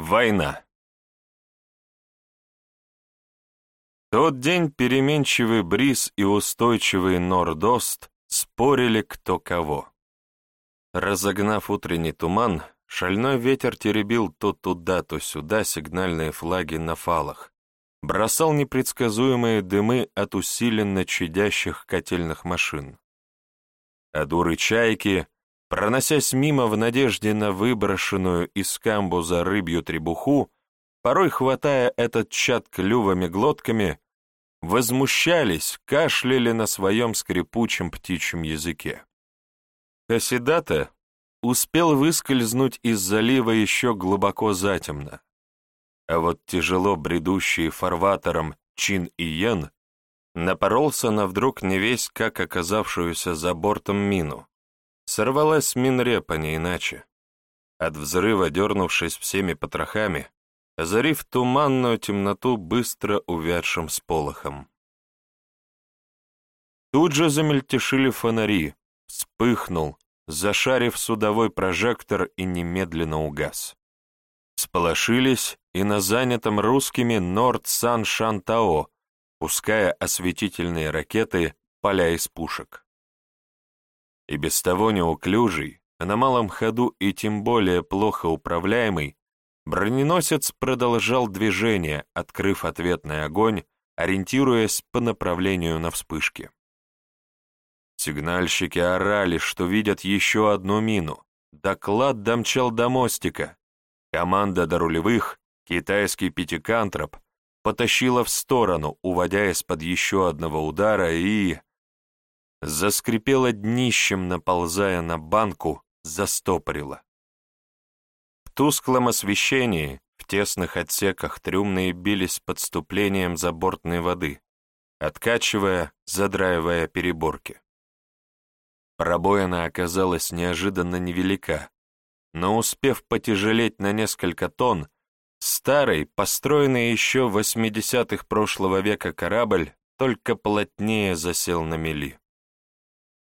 Война. Тот день переменчивый бриз и устойчивый нордост спорили кто кого. Разогнав утренний туман, шальной ветер теребил то туда, то сюда сигнальные флаги на фалах, бросал непредсказуемые дымы от усиленно чадящих котельных машин. А дуры чайки, проносясь мимо в надежде на выброшенную из камбуза рыбью требуху, порой хватая этот чад клювами-глотками, возмущались, кашляли на своем скрипучем птичьем языке. Хасидата успел выскользнуть из залива еще глубоко затемно, а вот тяжело бредущий фарватером Чин и Йен напоролся на вдруг не весь как оказавшуюся за бортом мину. Сорвалась минрепа не иначе. От взрыва, дернувшись всеми потрохами, озарив туманную темноту быстро увядшим сполохом. Тут же замельтешили фонари, вспыхнул, зашарив судовой прожектор и немедленно угас. Сполошились и на занятом русскими Норд-Сан-Шантао, пуская осветительные ракеты, поля из пушек. И без того неуклюжий, а на малом ходу и тем более плохо управляемый, Броненосец продолжал движение, открыв ответный огонь, ориентируясь по направлению на вспышки. Сигнальщики орали, что видят еще одну мину. Доклад домчал до мостика. Команда до рулевых, китайский пятикантроп, потащила в сторону, уводя из-под еще одного удара, и... Заскрипела днищем, наползая на банку, застопорила тусклом освещении в тесных отсеках трюмные бились подступлением забортной воды, откачивая, задраивая переборки. Пробоина оказалась неожиданно невелика, но успев потяжелеть на несколько тонн, старый, построенный еще в 80-х прошлого века корабль только плотнее засел на мели.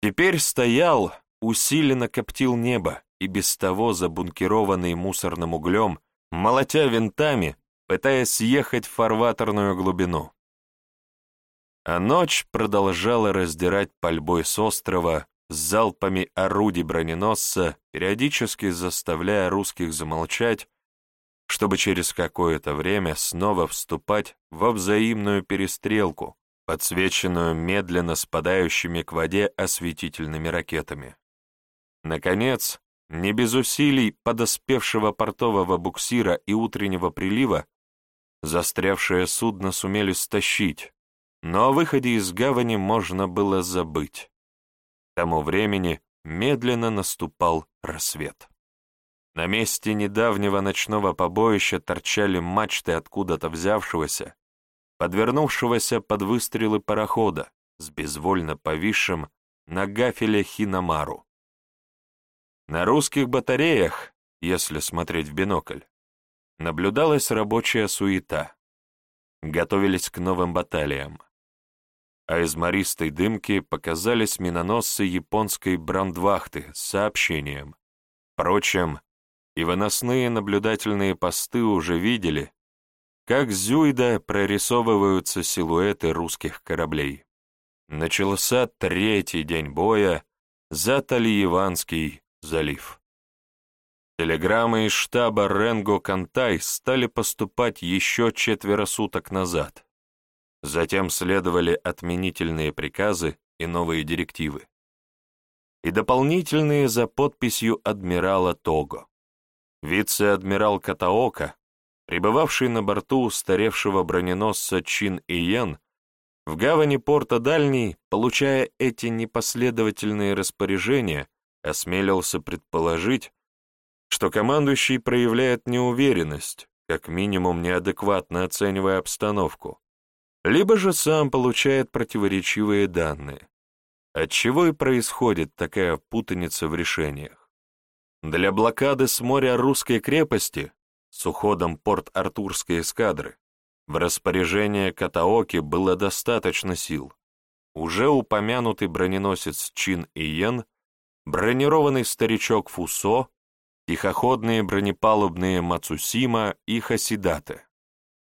Теперь стоял, усиленно коптил небо, и без того забункерованный мусорным углем, молотя винтами, пытаясь съехать в фарватерную глубину. А ночь продолжала раздирать пальбой с острова, с залпами орудий броненосца, периодически заставляя русских замолчать, чтобы через какое-то время снова вступать во взаимную перестрелку, подсвеченную медленно спадающими к воде осветительными ракетами. Наконец, не без усилий подоспевшего портового буксира и утреннего прилива застрявшее судно сумели стащить, но о выходе из гавани можно было забыть. К тому времени медленно наступал рассвет. На месте недавнего ночного побоища торчали мачты откуда-то взявшегося, подвернувшегося под выстрелы парохода с безвольно повисшим на гафеле Хинамару. На русских батареях, если смотреть в бинокль, наблюдалась рабочая суета. Готовились к новым баталиям. А из мористой дымки показались миноносцы японской брандвахты с сообщением. Впрочем, и выносные наблюдательные посты уже видели, как Зюйда прорисовываются силуэты русских кораблей. Начался третий день боя за Талиеванский залив. Телеграммы из штаба Ренго Кантай стали поступать еще четверо суток назад. Затем следовали отменительные приказы и новые директивы. И дополнительные за подписью адмирала Того. Вице-адмирал Катаока, пребывавший на борту устаревшего броненосца Чин Иен, в гавани порта Дальний, получая эти непоследовательные распоряжения, осмелился предположить, что командующий проявляет неуверенность, как минимум неадекватно оценивая обстановку, либо же сам получает противоречивые данные, отчего и происходит такая путаница в решениях. Для блокады с моря русской крепости с уходом порт-артурской эскадры в распоряжение Катаоки было достаточно сил. Уже упомянутый броненосец Чин и Йен бронированный старичок Фусо, тихоходные бронепалубные Мацусима и Хасидате,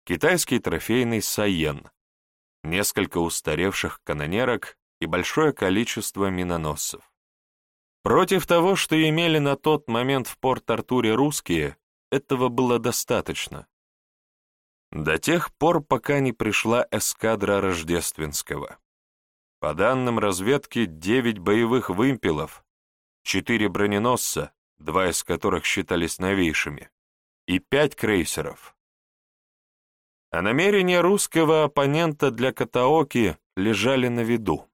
китайский трофейный Сайен, несколько устаревших канонерок и большое количество миноносцев. Против того, что имели на тот момент в Порт-Артуре русские, этого было достаточно. До тех пор, пока не пришла эскадра Рождественского. По данным разведки, 9 боевых вымпелов, 4 броненосца, два из которых считались новейшими, и 5 крейсеров. А намерения русского оппонента для Катаоки лежали на виду.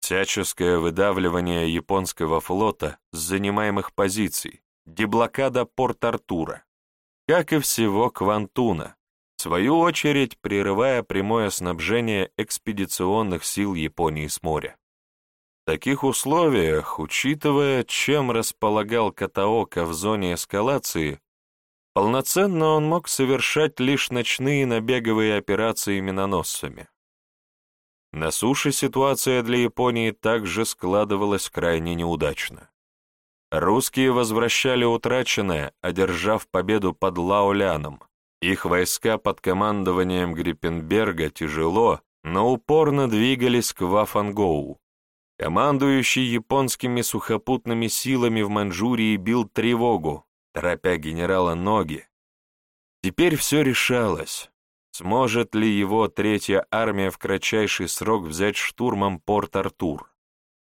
Всяческое выдавливание японского флота с занимаемых позиций, деблокада Порт-Артура, как и всего Квантуна, в свою очередь прерывая прямое снабжение экспедиционных сил Японии с моря. В таких условиях, учитывая, чем располагал Катаока в зоне эскалации, полноценно он мог совершать лишь ночные набеговые операции миноносцами. На суше ситуация для Японии также складывалась крайне неудачно. Русские возвращали утраченное, одержав победу под Лаоляном. Их войска под командованием Гриппенберга тяжело, но упорно двигались к Вафангоу. Командующий японскими сухопутными силами в Маньчжурии бил тревогу, торопя генерала Ноги. Теперь все решалось. Сможет ли его третья армия в кратчайший срок взять штурмом Порт-Артур?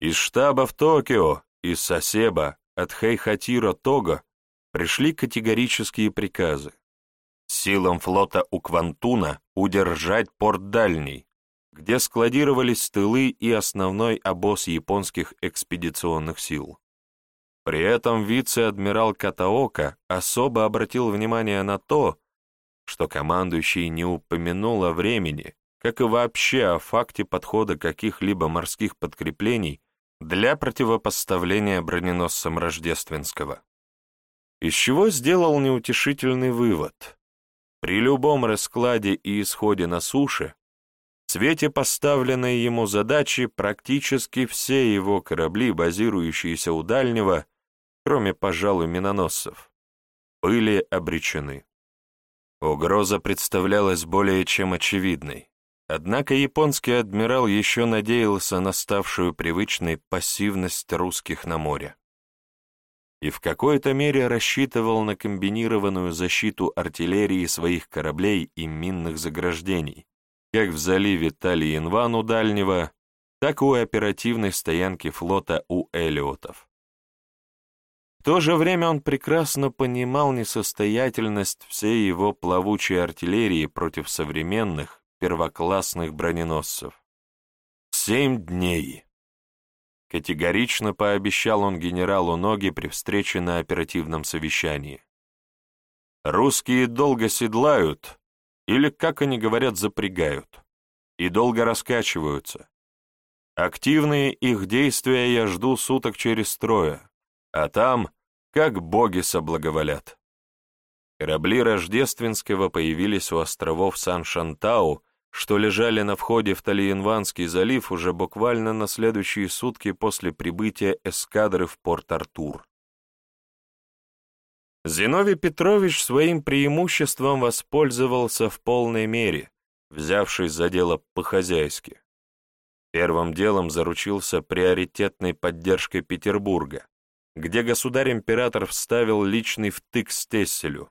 Из штаба в Токио, из Сосеба, от Хейхатира Тога пришли категорические приказы. Силам флота у Квантуна удержать порт Дальний, где складировались тылы и основной обоз японских экспедиционных сил. При этом вице-адмирал Катаока особо обратил внимание на то, что командующий не упомянул о времени, как и вообще о факте подхода каких-либо морских подкреплений для противопоставления броненосцам Рождественского. Из чего сделал неутешительный вывод. При любом раскладе и исходе на суше, в свете поставленной ему задачи практически все его корабли, базирующиеся у дальнего, кроме, пожалуй, миноносцев, были обречены. Угроза представлялась более чем очевидной. Однако японский адмирал еще надеялся на ставшую привычной пассивность русских на море. И в какой-то мере рассчитывал на комбинированную защиту артиллерии своих кораблей и минных заграждений, как в заливе Талиенван у Дальнего, так и у оперативной стоянки флота у Элиотов. В то же время он прекрасно понимал несостоятельность всей его плавучей артиллерии против современных, первоклассных броненосцев. Семь дней. Категорично пообещал он генералу Ноги при встрече на оперативном совещании. Русские долго седлают, или, как они говорят, запрягают, и долго раскачиваются. Активные их действия я жду суток через трое, а там, как боги соблаговолят. Корабли Рождественского появились у островов Сан-Шантау, что лежали на входе в Талиенванский залив уже буквально на следующие сутки после прибытия эскадры в Порт-Артур. Зиновий Петрович своим преимуществом воспользовался в полной мере, взявшись за дело по-хозяйски. Первым делом заручился приоритетной поддержкой Петербурга, где государь-император вставил личный втык Стесселю.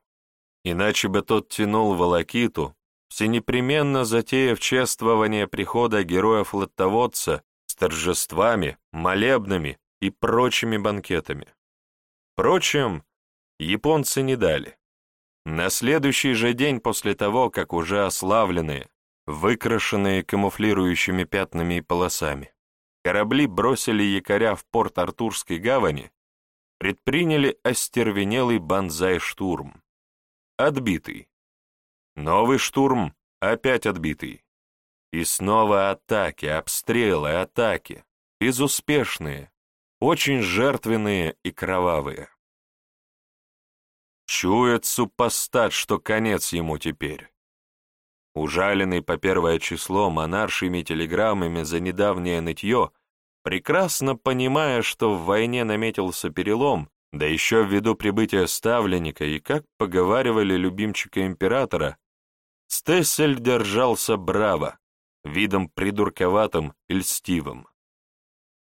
Иначе бы тот тянул волокиту, всенепременно затеяв чествование прихода героя-флотоводца с торжествами, молебнами и прочими банкетами. Впрочем, японцы не дали. На следующий же день после того, как уже ославленные, выкрашенные камуфлирующими пятнами и полосами, корабли бросили якоря в порт Артурской гавани, предприняли остервенелый банзай-штурм. Отбитый. Новый штурм, опять отбитый. И снова атаки, обстрелы, атаки. Безуспешные, очень жертвенные и кровавые. Чует супостат, что конец ему теперь. Ужаленный по первое число монаршими телеграммами за недавнее нытье, Прекрасно понимая, что в войне наметился перелом, Да еще ввиду прибытия ставленника и, как поговаривали любимчика императора, Стессель держался браво, видом придурковатым и льстивым.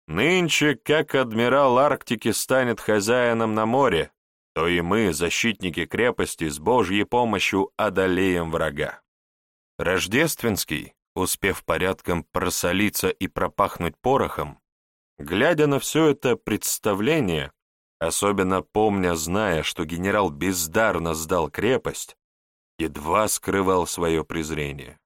Нынче, как адмирал Арктики станет хозяином на море, то и мы, защитники крепости, с Божьей помощью одолеем врага. Рождественский, успев порядком просолиться и пропахнуть порохом, глядя на все это представление, особенно помня, зная, что генерал бездарно сдал крепость, едва скрывал свое презрение.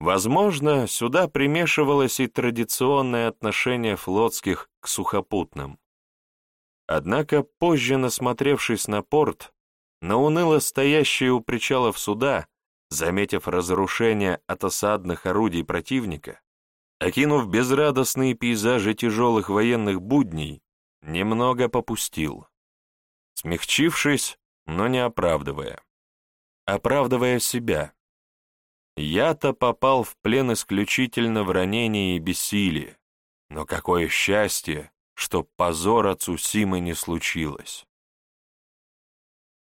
Возможно, сюда примешивалось и традиционное отношение флотских к сухопутным. Однако, позже насмотревшись на порт, на уныло стоящие у причалов суда, заметив разрушение от осадных орудий противника, окинув безрадостные пейзажи тяжелых военных будней, немного попустил, смягчившись, но не оправдывая. Оправдывая себя. Я-то попал в плен исключительно в ранении и бессилии, но какое счастье, что позор от Цусимы не случилось.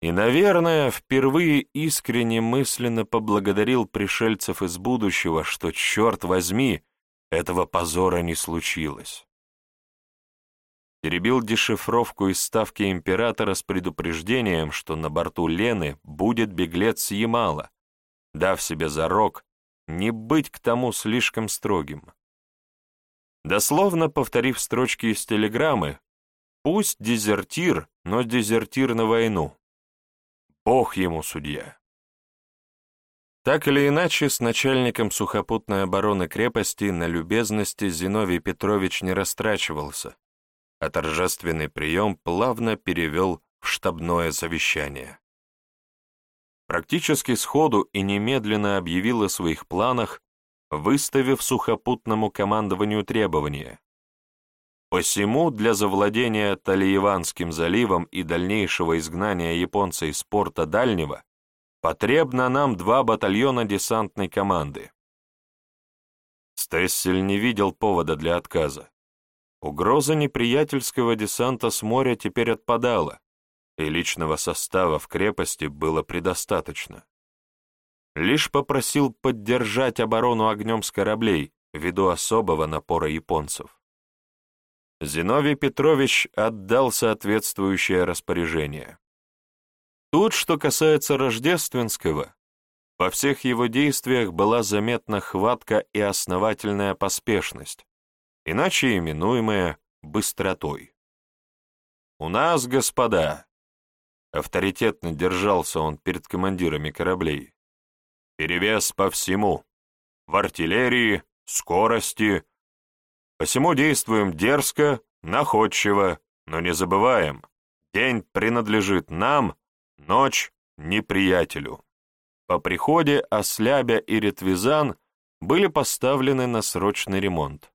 И, наверное, впервые искренне мысленно поблагодарил пришельцев из будущего, что, черт возьми, этого позора не случилось. Перебил дешифровку из ставки императора с предупреждением, что на борту Лены будет беглец Ямала, дав себе зарок не быть к тому слишком строгим. Дословно повторив строчки из телеграммы, пусть дезертир, но дезертир на войну. Бог ему судья. Так или иначе, с начальником сухопутной обороны крепости на любезности Зиновий Петрович не растрачивался, а торжественный прием плавно перевел в штабное совещание. Практически сходу и немедленно объявил о своих планах, выставив сухопутному командованию требования. Посему для завладения Талиеванским заливом и дальнейшего изгнания японца из порта Дальнего потребно нам два батальона десантной команды. Стессель не видел повода для отказа. Угроза неприятельского десанта с моря теперь отпадала, и личного состава в крепости было предостаточно лишь попросил поддержать оборону огнем с кораблей ввиду особого напора японцев. Зиновий Петрович отдал соответствующее распоряжение. Тут, что касается Рождественского, во всех его действиях была заметна хватка и основательная поспешность, иначе именуемая быстротой. «У нас, господа!» Авторитетно держался он перед командирами кораблей. Перевес по всему. В артиллерии, скорости. Посему действуем дерзко, находчиво, но не забываем, день принадлежит нам, ночь — неприятелю. По приходе Ослябя и Ретвизан были поставлены на срочный ремонт.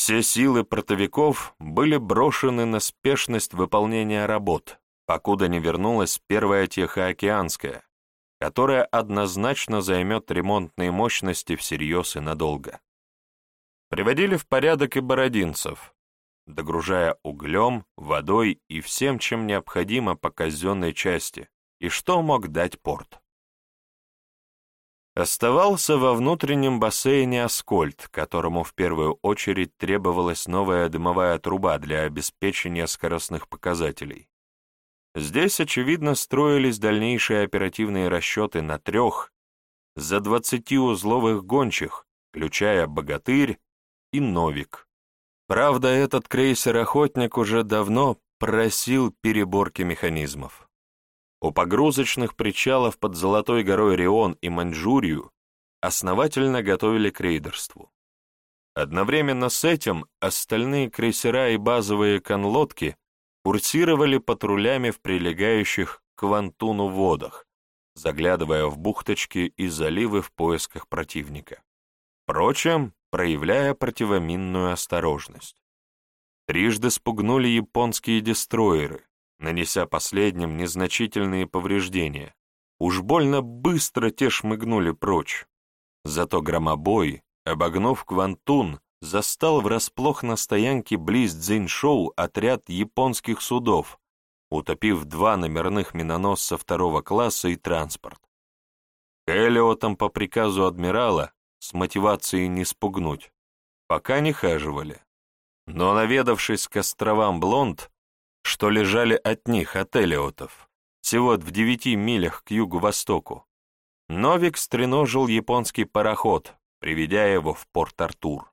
Все силы протовиков были брошены на спешность выполнения работ, покуда не вернулась первая Тихоокеанская, которая однозначно займет ремонтные мощности всерьез и надолго. Приводили в порядок и бородинцев, догружая углем, водой и всем, чем необходимо по казенной части, и что мог дать порт. Оставался во внутреннем бассейне Аскольд, которому в первую очередь требовалась новая дымовая труба для обеспечения скоростных показателей. Здесь, очевидно, строились дальнейшие оперативные расчеты на трех, за двадцати узловых гончих, включая «Богатырь» и «Новик». Правда, этот крейсер-охотник уже давно просил переборки механизмов. У погрузочных причалов под Золотой горой Рион и Маньчжурию основательно готовили к рейдерству. Одновременно с этим остальные крейсера и базовые конлодки курсировали патрулями в прилегающих к Вантуну водах, заглядывая в бухточки и заливы в поисках противника. Впрочем, проявляя противоминную осторожность. Трижды спугнули японские дестроеры, нанеся последним незначительные повреждения. Уж больно быстро те шмыгнули прочь. Зато громобой, обогнув Квантун, застал врасплох на стоянке близ Цзиньшоу отряд японских судов, утопив два номерных миноносца второго класса и транспорт. К Эллиотам по приказу адмирала с мотивацией не спугнуть, пока не хаживали. Но наведавшись к островам Блонд, что лежали от них, от Эллиотов, всего в девяти милях к югу-востоку, Новик стреножил японский пароход, приведя его в Порт-Артур.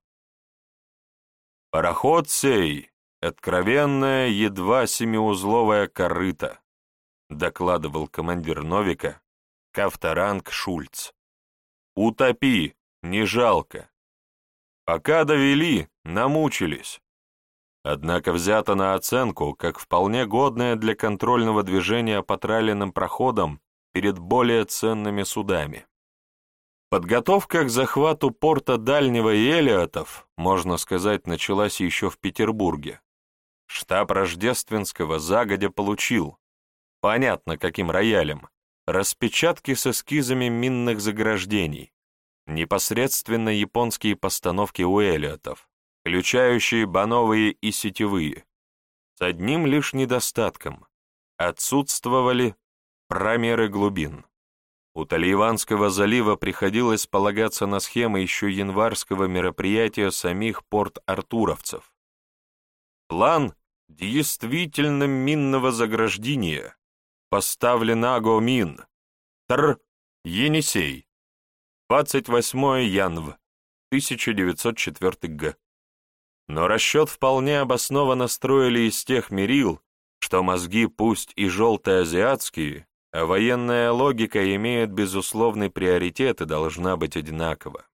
Пароход сей — откровенная, едва семиузловая корыта, докладывал командир Новика, Кавторанг Шульц. Утопи, не жалко. Пока довели, намучились. Однако взято на оценку, как вполне годное для контрольного движения по тралленным проходам перед более ценными судами. Подготовка к захвату порта Дальнего и Элиотов, можно сказать, началась еще в Петербурге. Штаб Рождественского загодя получил, понятно каким роялем, распечатки с эскизами минных заграждений, непосредственно японские постановки у Элиотов, включающие бановые и сетевые, с одним лишь недостатком — отсутствовали промеры глубин. У Таливанского залива приходилось полагаться на схемы еще январского мероприятия самих порт-артуровцев. План действительно минного заграждения поставлен Аго-Мин, Тр, Енисей, 28 янв, 1904 г. Но расчет вполне обоснованно строили из тех мерил, что мозги пусть и желто-азиатские, а военная логика имеет безусловный приоритет и должна быть одинакова.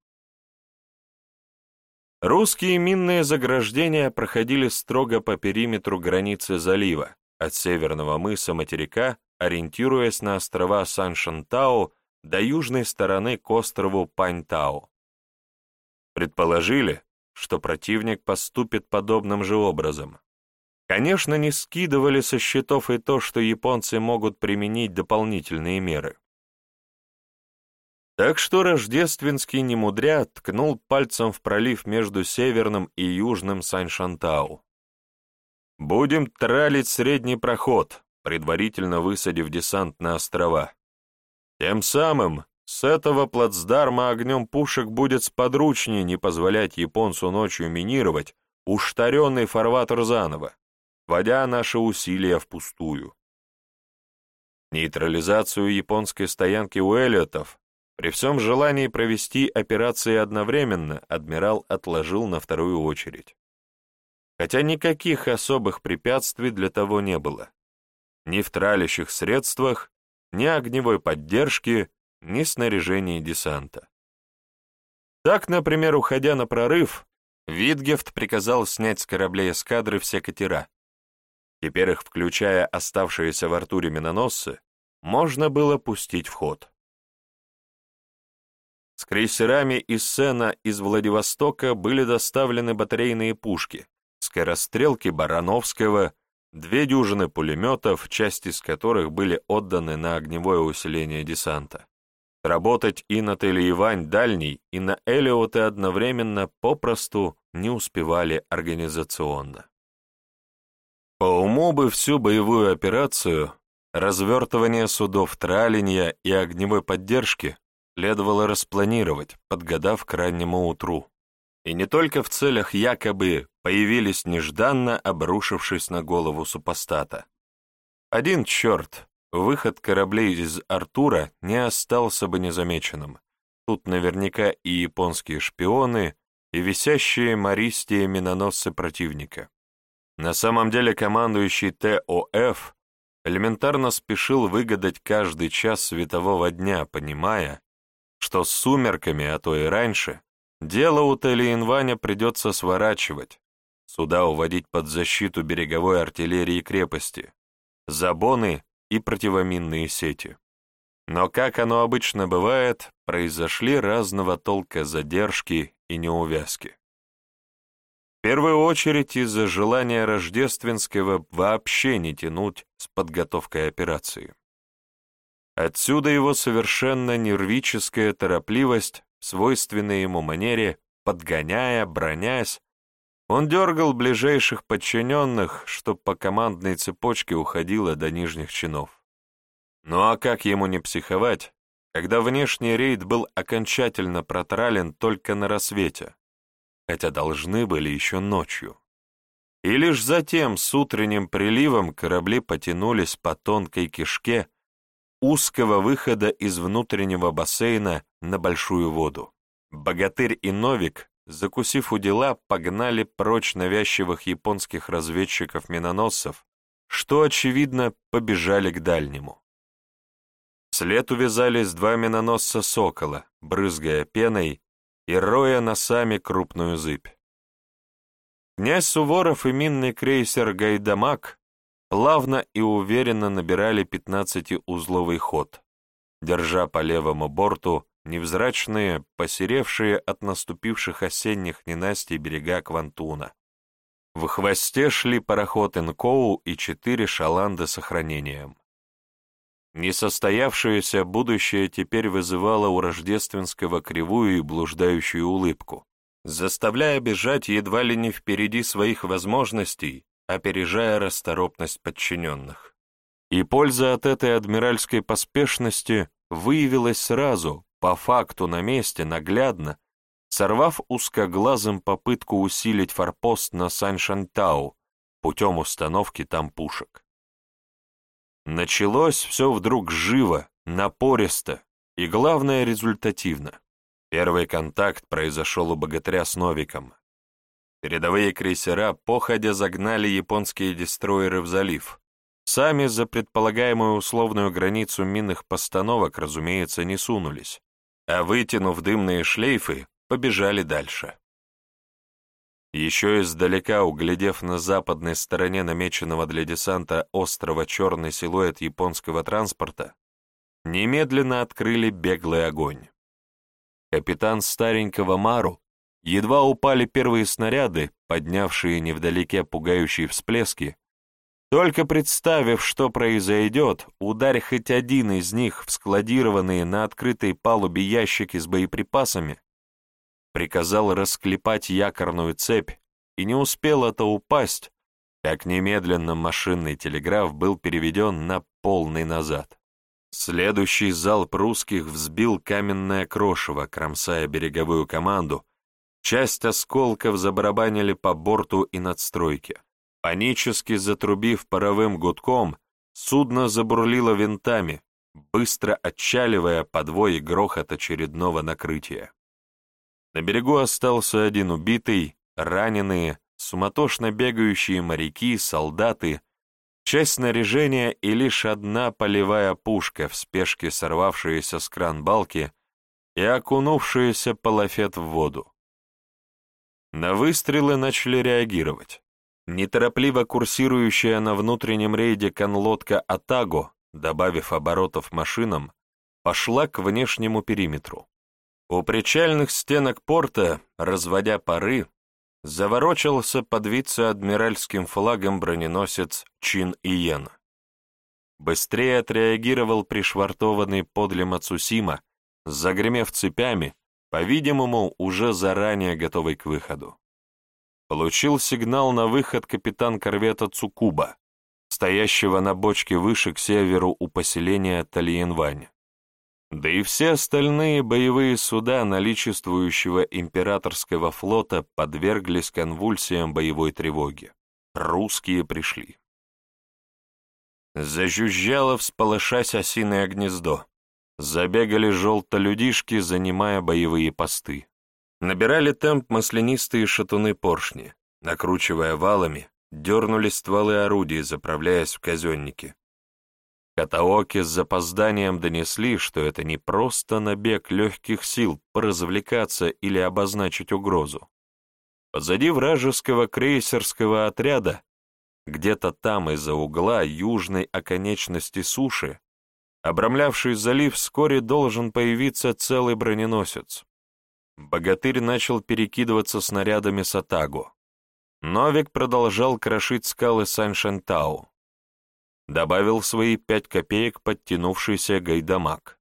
Русские минные заграждения проходили строго по периметру границы залива, от северного мыса материка, ориентируясь на острова Сан-Шантау до южной стороны к острову Паньтау. Предположили, что противник поступит подобным же образом. Конечно, не скидывали со счетов и то, что японцы могут применить дополнительные меры. Так что Рождественский немудря ткнул пальцем в пролив между северным и южным Сан-Шантау. «Будем тралить средний проход, предварительно высадив десант на острова. Тем самым с этого плацдарма огнем пушек будет сподручнее не позволять японцу ночью минировать уштаренный фарватер заново, водя наши усилия впустую. Нейтрализацию японской стоянки у Эллиотов при всем желании провести операции одновременно адмирал отложил на вторую очередь. Хотя никаких особых препятствий для того не было. Ни в тралящих средствах, ни огневой поддержки, ни снаряжения десанта. Так, например, уходя на прорыв, Витгефт приказал снять с кораблей эскадры все катера. Теперь их, включая оставшиеся в Артуре миноносцы, можно было пустить в ход. С крейсерами из Сена из Владивостока были доставлены батарейные пушки, скорострелки Барановского, две дюжины пулеметов, часть из которых были отданы на огневое усиление десанта. Работать и на Телеивань дальний, и на Элиоты одновременно попросту не успевали организационно. По уму бы всю боевую операцию, развертывание судов тралинья и огневой поддержки следовало распланировать, подгадав к раннему утру. И не только в целях якобы появились нежданно, обрушившись на голову супостата. Один черт, выход кораблей из Артура не остался бы незамеченным. Тут наверняка и японские шпионы, и висящие мористие миноносцы противника. На самом деле командующий ТОФ элементарно спешил выгадать каждый час светового дня, понимая, что с сумерками, а то и раньше, дело у Телеинваня придется сворачивать, суда уводить под защиту береговой артиллерии крепости, забоны и противоминные сети. Но, как оно обычно бывает, произошли разного толка задержки и неувязки. В первую очередь из-за желания Рождественского вообще не тянуть с подготовкой операции. Отсюда его совершенно нервическая торопливость, свойственная ему манере подгоняя, бронясь, он дергал ближайших подчиненных, чтоб по командной цепочке уходило до нижних чинов. Ну а как ему не психовать, когда внешний рейд был окончательно протрален только на рассвете, хотя должны были еще ночью. И лишь затем с утренним приливом корабли потянулись по тонкой кишке узкого выхода из внутреннего бассейна на большую воду. Богатырь и Новик, закусив у дела, погнали прочь навязчивых японских разведчиков-миноносцев, что, очевидно, побежали к дальнему. След увязались два миноносца «Сокола», брызгая пеной и роя носами крупную зыбь. Князь Суворов и минный крейсер «Гайдамак» плавно и уверенно набирали пятнадцатиузловый ход, держа по левому борту невзрачные, посеревшие от наступивших осенних ненастий берега Квантуна. В хвосте шли пароход Инкоу и четыре шаланды с охранением. Несостоявшееся будущее теперь вызывало у рождественского кривую и блуждающую улыбку, заставляя бежать едва ли не впереди своих возможностей, опережая расторопность подчиненных. И польза от этой адмиральской поспешности выявилась сразу, по факту на месте, наглядно, сорвав узкоглазым попытку усилить форпост на Сан-Шантау путем установки там пушек. Началось все вдруг живо, напористо и, главное, результативно. Первый контакт произошел у богатыря с Новиком. Передовые крейсера походя загнали японские дестройеры в залив. Сами за предполагаемую условную границу минных постановок, разумеется, не сунулись, а вытянув дымные шлейфы, побежали дальше. Еще издалека, углядев на западной стороне намеченного для десанта острова черный силуэт японского транспорта, немедленно открыли беглый огонь. Капитан старенького Мару, едва упали первые снаряды, поднявшие невдалеке пугающие всплески, только представив, что произойдет, ударь хоть один из них в складированные на открытой палубе ящики с боеприпасами, приказал расклепать якорную цепь, и не успел это упасть, как немедленно машинный телеграф был переведен на полный назад. Следующий залп русских взбил каменное крошево, кромсая береговую команду, часть осколков забарабанили по борту и надстройке. Панически затрубив паровым гудком, судно забурлило винтами, быстро отчаливая подвой грохот очередного накрытия. На берегу остался один убитый, раненые, суматошно бегающие моряки, солдаты, часть снаряжения и лишь одна полевая пушка, в спешке сорвавшаяся с кран балки и окунувшаяся по в воду. На выстрелы начали реагировать. Неторопливо курсирующая на внутреннем рейде конлодка «Атаго», добавив оборотов машинам, пошла к внешнему периметру. У причальных стенок порта, разводя пары, заворочался под вице-адмиральским флагом броненосец Чин Иен. Быстрее отреагировал пришвартованный подле Мацусима, загремев цепями, по-видимому, уже заранее готовый к выходу. Получил сигнал на выход капитан корвета Цукуба, стоящего на бочке выше к северу у поселения Тальенвань. Да и все остальные боевые суда наличествующего императорского флота подверглись конвульсиям боевой тревоги. Русские пришли. Зажужжало, всполошась осиное гнездо. Забегали желто-людишки, занимая боевые посты. Набирали темп маслянистые шатуны-поршни. Накручивая валами, дернули стволы орудий, заправляясь в казенники. Катаоки с запозданием донесли, что это не просто набег легких сил поразвлекаться или обозначить угрозу. Позади вражеского крейсерского отряда, где-то там из-за угла южной оконечности суши, обрамлявший залив, вскоре должен появиться целый броненосец. Богатырь начал перекидываться снарядами с Атагу. Новик продолжал крошить скалы Сан-Шентау добавил свои пять копеек подтянувшийся гайдамак.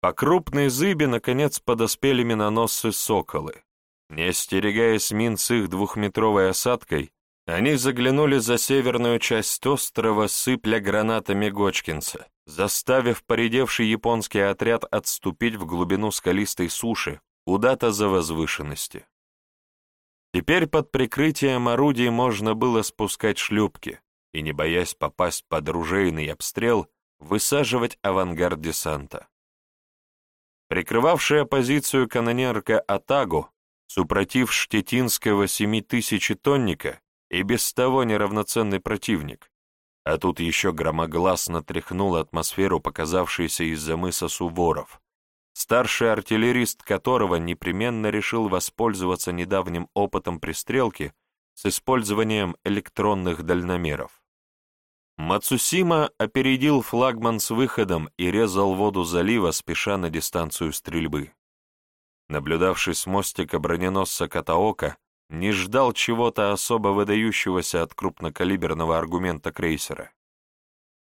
По крупной зыбе, наконец, подоспели миноносцы «Соколы». Не остерегаясь мин с их двухметровой осадкой, они заглянули за северную часть острова, сыпля гранатами Гочкинса, заставив поредевший японский отряд отступить в глубину скалистой суши, куда-то за возвышенности. Теперь под прикрытием орудий можно было спускать шлюпки и, не боясь попасть под ружейный обстрел, высаживать авангард десанта. Прикрывавшая позицию канонерка Атагу, супротив штетинского семитысячетонника и без того неравноценный противник, а тут еще громогласно тряхнула атмосферу, показавшейся из-за мыса Суворов, старший артиллерист которого непременно решил воспользоваться недавним опытом пристрелки с использованием электронных дальномеров. Мацусима опередил флагман с выходом и резал воду залива, спеша на дистанцию стрельбы. Наблюдавший с мостика броненосца Катаока не ждал чего-то особо выдающегося от крупнокалиберного аргумента крейсера.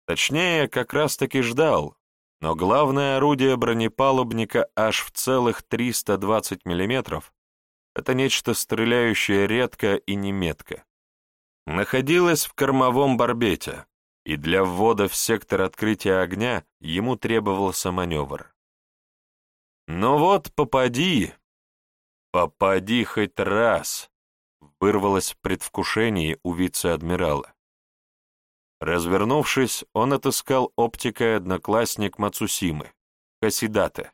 Точнее, как раз-таки ждал, но главное орудие бронепалубника аж в целых 320 мм — это нечто стреляющее редко и неметко. Находилось в кормовом барбете, и для ввода в сектор открытия огня ему требовался маневр. Но вот попади, попади хоть раз, вырвалось в предвкушении у вице-адмирала. Развернувшись, он отыскал оптикой одноклассник Мацусимы, Хасидате,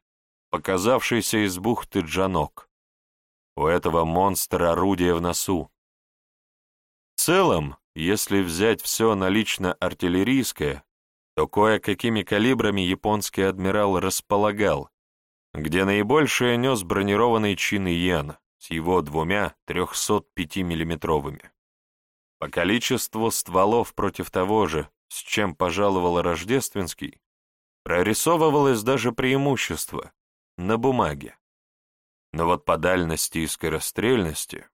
показавшийся из бухты Джанок. У этого монстра орудие в носу. В целом, если взять все налично артиллерийское, то кое-какими калибрами японский адмирал располагал, где наибольшее нес бронированный чин Иен с его двумя 305-миллиметровыми. По количеству стволов против того же, с чем пожаловал Рождественский, прорисовывалось даже преимущество на бумаге. Но вот по дальности и скорострельности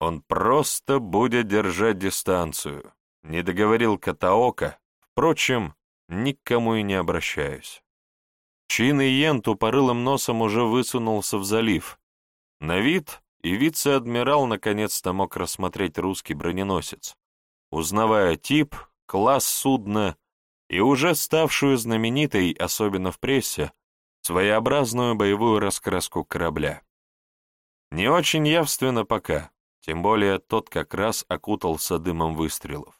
он просто будет держать дистанцию, не договорил Катаока, впрочем, никому и не обращаюсь. Чин и Йен тупорылым носом уже высунулся в залив. На вид и вице-адмирал наконец-то мог рассмотреть русский броненосец, узнавая тип, класс судна и уже ставшую знаменитой, особенно в прессе, своеобразную боевую раскраску корабля. Не очень явственно пока, тем более тот как раз окутался дымом выстрелов.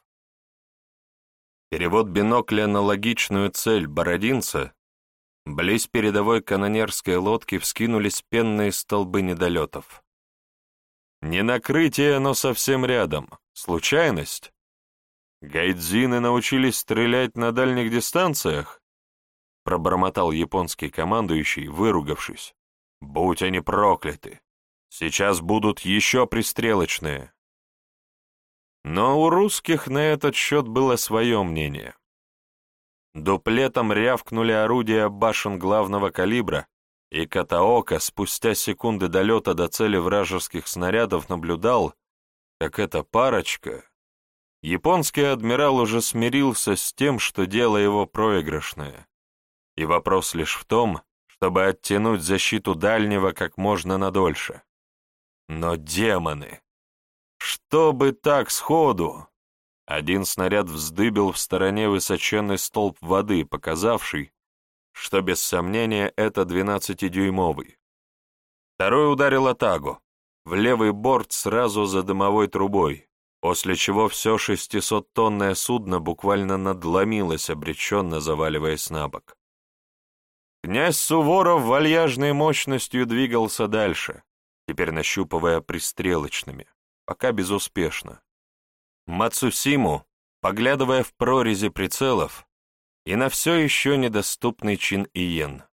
Перевод бинокля на логичную цель Бородинца Близ передовой канонерской лодки вскинулись пенные столбы недолетов. Не накрытие, но совсем рядом. Случайность? Гайдзины научились стрелять на дальних дистанциях? Пробормотал японский командующий, выругавшись. Будь они прокляты! Сейчас будут еще пристрелочные. Но у русских на этот счет было свое мнение. Дуплетом рявкнули орудия башен главного калибра, и Катаока спустя секунды долета до цели вражеских снарядов наблюдал, как эта парочка... Японский адмирал уже смирился с тем, что дело его проигрышное. И вопрос лишь в том, чтобы оттянуть защиту дальнего как можно надольше. Но демоны! Чтобы так сходу! Один снаряд вздыбил в стороне высоченный столб воды, показавший, что без сомнения это двенадцатидюймовый. Второй ударил Атагу, в левый борт сразу за дымовой трубой, после чего все шестисоттонное судно буквально надломилось, обреченно заваливаясь на бок. Князь Суворов вальяжной мощностью двигался дальше, теперь нащупывая пристрелочными, пока безуспешно. Мацусиму, поглядывая в прорези прицелов, и на все еще недоступный Чин Иен.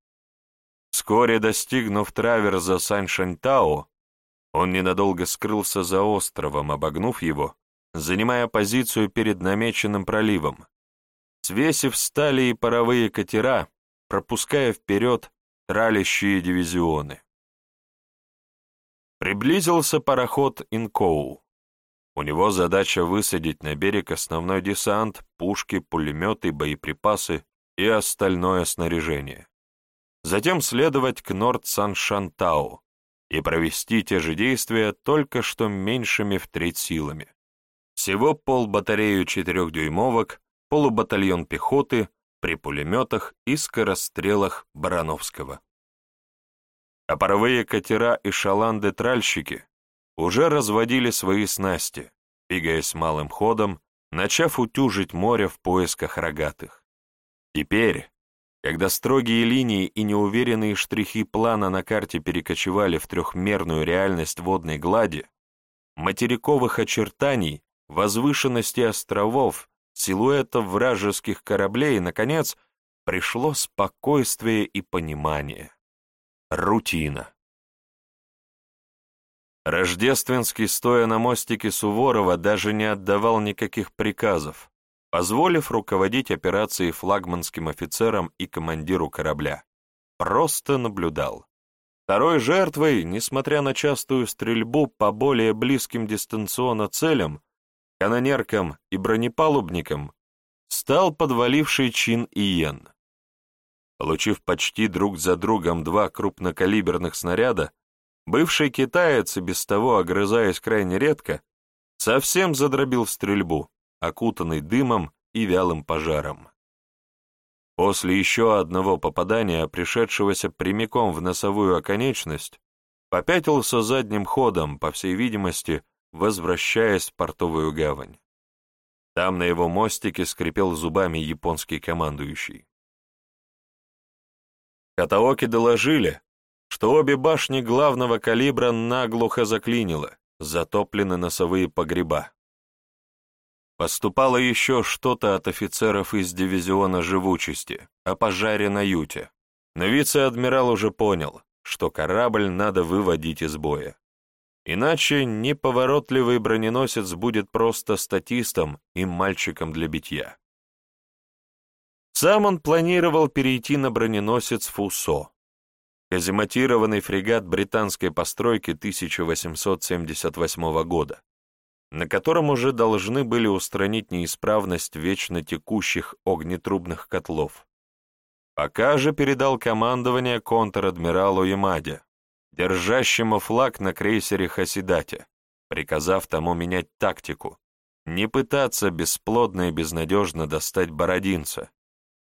Вскоре достигнув траверза Саньшаньтао, он ненадолго скрылся за островом, обогнув его, занимая позицию перед намеченным проливом, свесив стали и паровые катера, пропуская вперед тралящие дивизионы. Приблизился пароход Инкоу. У него задача высадить на берег основной десант, пушки, пулеметы, боеприпасы и остальное снаряжение. Затем следовать к Норд-Сан-Шантау, и провести те же действия только что меньшими в треть силами. Всего полбатарею четырехдюймовок, полубатальон пехоты при пулеметах и скорострелах Барановского. А паровые катера и шаланды-тральщики уже разводили свои снасти, двигаясь малым ходом, начав утюжить море в поисках рогатых. Теперь, когда строгие линии и неуверенные штрихи плана на карте перекочевали в трехмерную реальность водной глади, материковых очертаний, возвышенности островов, силуэтов вражеских кораблей, наконец, пришло спокойствие и понимание. Рутина. Рождественский, стоя на мостике Суворова, даже не отдавал никаких приказов, позволив руководить операцией флагманским офицерам и командиру корабля. Просто наблюдал. Второй жертвой, несмотря на частую стрельбу по более близким дистанционно целям, канонеркам и бронепалубникам, стал подваливший чин Иен. Получив почти друг за другом два крупнокалиберных снаряда, бывший китаец, и без того огрызаясь крайне редко, совсем задробил стрельбу, окутанный дымом и вялым пожаром. После еще одного попадания, пришедшегося прямиком в носовую оконечность, попятился задним ходом, по всей видимости, возвращаясь в портовую гавань. Там на его мостике скрипел зубами японский командующий. Катаоки доложили, что обе башни главного калибра наглухо заклинило, затоплены носовые погреба. Поступало еще что-то от офицеров из дивизиона живучести о пожаре на юте, но вице-адмирал уже понял, что корабль надо выводить из боя. Иначе неповоротливый броненосец будет просто статистом и мальчиком для битья. Сам он планировал перейти на броненосец «Фусо», казематированный фрегат британской постройки 1878 года, на котором уже должны были устранить неисправность вечно текущих огнетрубных котлов. Пока же передал командование контр-адмиралу Ямаде, держащему флаг на крейсере Хасидате, приказав тому менять тактику, не пытаться бесплодно и безнадежно достать Бородинца,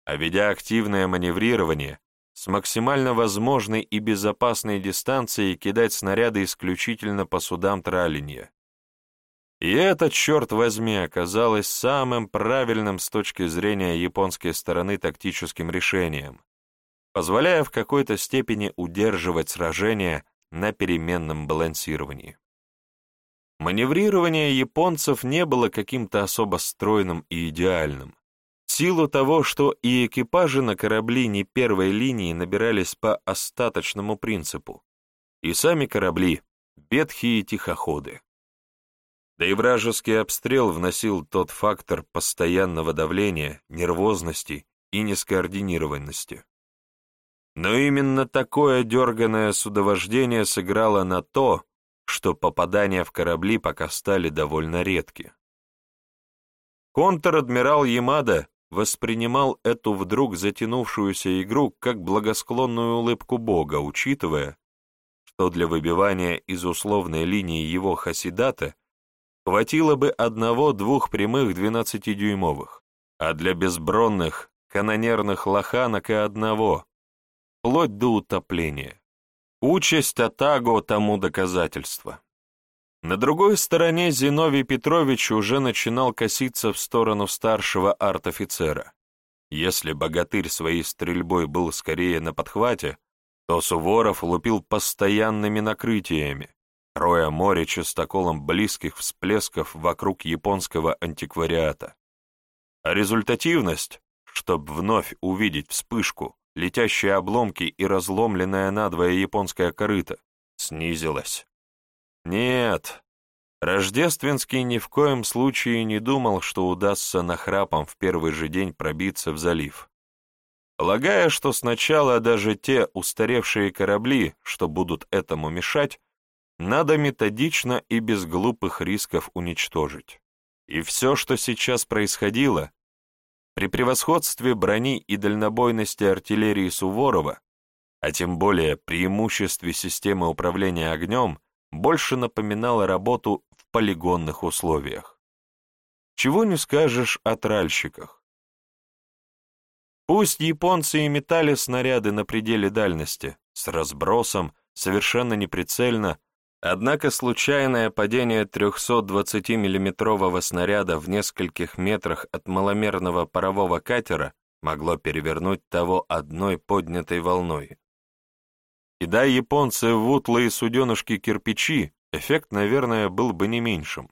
а ведя активное маневрирование, с максимально возможной и безопасной дистанции кидать снаряды исключительно по судам тралинья. И это, черт возьми, оказалось самым правильным с точки зрения японской стороны тактическим решением, позволяя в какой-то степени удерживать сражение на переменном балансировании. Маневрирование японцев не было каким-то особо стройным и идеальным силу того, что и экипажи на корабли не первой линии набирались по остаточному принципу, и сами корабли — ветхие тихоходы. Да и вражеский обстрел вносил тот фактор постоянного давления, нервозности и нескоординированности. Но именно такое дерганное судовождение сыграло на то, что попадания в корабли пока стали довольно редки. Контр-адмирал Ямада воспринимал эту вдруг затянувшуюся игру как благосклонную улыбку Бога, учитывая, что для выбивания из условной линии его хасидата хватило бы одного-двух прямых двенадцатидюймовых, а для безбронных, канонерных лоханок и одного, вплоть до утопления. Участь Атаго тому доказательство. На другой стороне Зиновий Петрович уже начинал коситься в сторону старшего арт-офицера. Если богатырь своей стрельбой был скорее на подхвате, то Суворов лупил постоянными накрытиями, роя море частоколом близких всплесков вокруг японского антиквариата. А результативность, чтобы вновь увидеть вспышку, летящие обломки и разломленная надвое японская корыта, снизилась. Нет, Рождественский ни в коем случае не думал, что удастся нахрапом в первый же день пробиться в залив. Полагая, что сначала даже те устаревшие корабли, что будут этому мешать, надо методично и без глупых рисков уничтожить. И все, что сейчас происходило, при превосходстве брони и дальнобойности артиллерии Суворова, а тем более преимуществе системы управления огнем, больше напоминало работу в полигонных условиях. Чего не скажешь о тральщиках. Пусть японцы и метали снаряды на пределе дальности, с разбросом, совершенно неприцельно, однако случайное падение 320 миллиметрового снаряда в нескольких метрах от маломерного парового катера могло перевернуть того одной поднятой волной. Кидая японцы в утлые суденышки кирпичи, эффект, наверное, был бы не меньшим.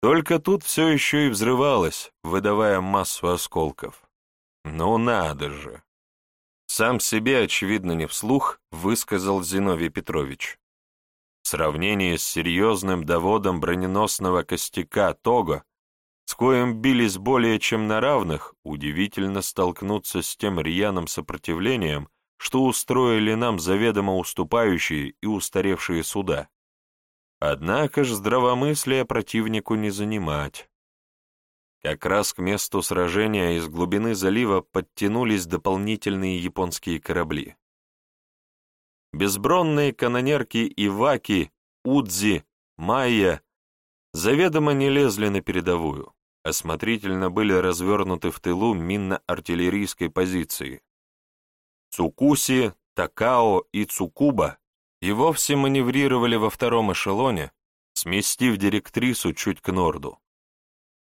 Только тут все еще и взрывалось, выдавая массу осколков. Ну надо же! Сам себе, очевидно, не вслух, высказал Зиновий Петрович. В сравнении с серьезным доводом броненосного костяка Того, с коим бились более чем на равных, удивительно столкнуться с тем рьяным сопротивлением, что устроили нам заведомо уступающие и устаревшие суда. Однако ж здравомыслие противнику не занимать. Как раз к месту сражения из глубины залива подтянулись дополнительные японские корабли. Безбронные канонерки Иваки, Удзи, Майя заведомо не лезли на передовую, осмотрительно были развернуты в тылу минно-артиллерийской позиции. Цукуси, Такао и Цукуба и вовсе маневрировали во втором эшелоне, сместив директрису чуть к норду.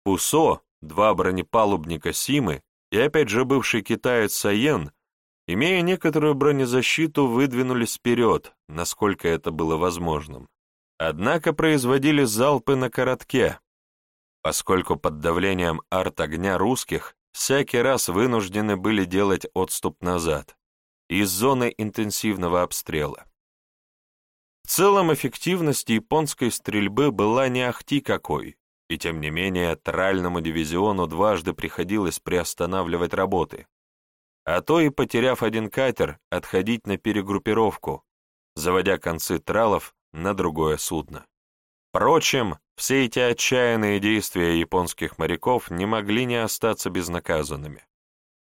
Пусо, два бронепалубника Симы и опять же бывший китаец Саен, имея некоторую бронезащиту, выдвинулись вперед, насколько это было возможным. Однако производили залпы на коротке, поскольку под давлением арт-огня русских всякий раз вынуждены были делать отступ назад, из зоны интенсивного обстрела. В целом эффективность японской стрельбы была не ахти какой, и тем не менее тральному дивизиону дважды приходилось приостанавливать работы, а то и, потеряв один катер, отходить на перегруппировку, заводя концы тралов на другое судно. Впрочем, все эти отчаянные действия японских моряков не могли не остаться безнаказанными.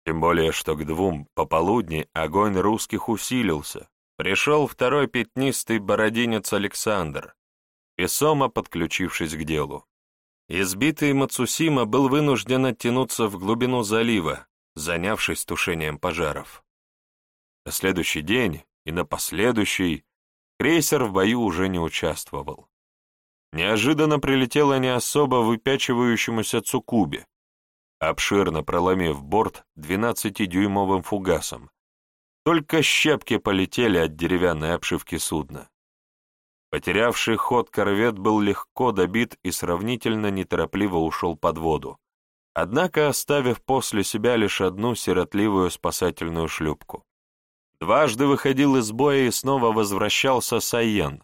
Тем более, что к двум пополудни огонь русских усилился. Пришел второй пятнистый бородинец Александр, весомо подключившись к делу. Избитый Мацусима был вынужден оттянуться в глубину залива, занявшись тушением пожаров. На следующий день и на последующий крейсер в бою уже не участвовал. Неожиданно прилетело не особо выпячивающемуся Цукубе, обширно проломив борт 12-дюймовым фугасом. Только щепки полетели от деревянной обшивки судна. Потерявший ход корвет был легко добит и сравнительно неторопливо ушел под воду, однако оставив после себя лишь одну сиротливую спасательную шлюпку. Дважды выходил из боя и снова возвращался Сайен.